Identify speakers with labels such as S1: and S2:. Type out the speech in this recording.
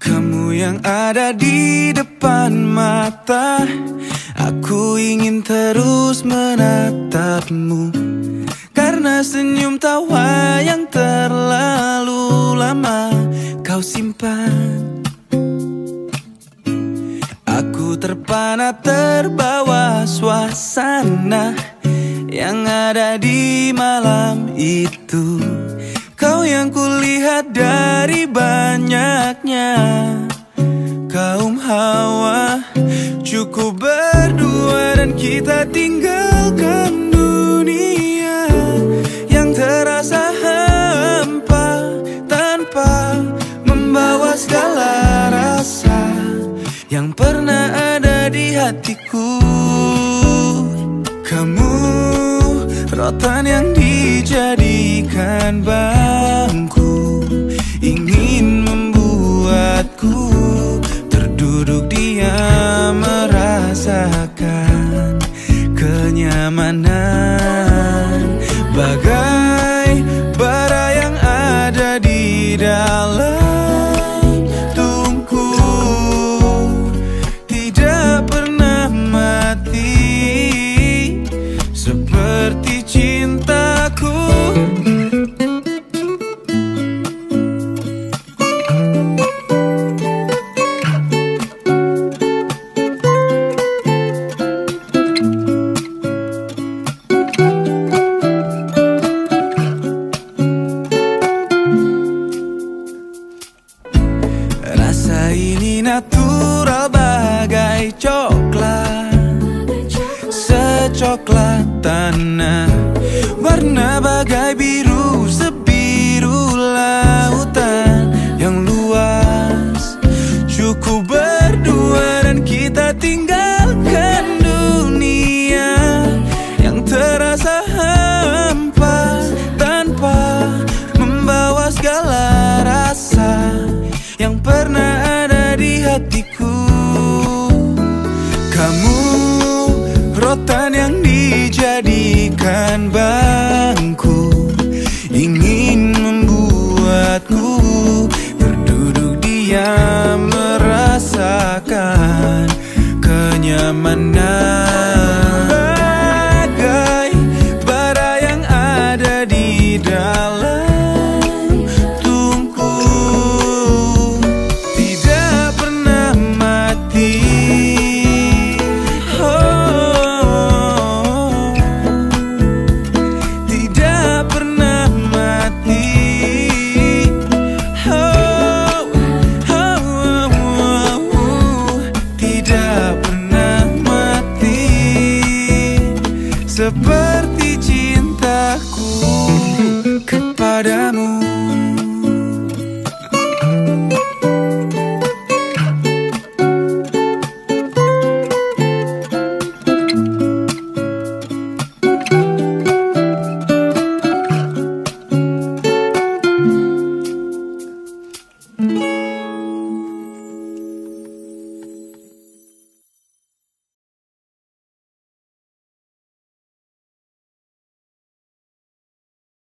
S1: Kamu yang ada di depan mata Aku ingin terus menatapmu. Karena senyum tawa yang terlalu lama kau simpan Terpana terbawa suasana Yang ada di malam itu. Kau yang kulihat dari banyaknya. Kaum hawa Cukup berdua dan kita tinggalkan dunia Yang terasa hampa Tanpa membawa segala rasa. Yang hatiku. Kamu rotan yang dijadikan bangku Ingin membuatku ini natural bagai coklat. Secoklat tanah. Warna bagai biru Sebiru lautan Yang luas. Cukup berdua dan kita tinggalkan Kamu rotan yang dijadikan bangku Ingin membuatku berduduk diam Merasakan para.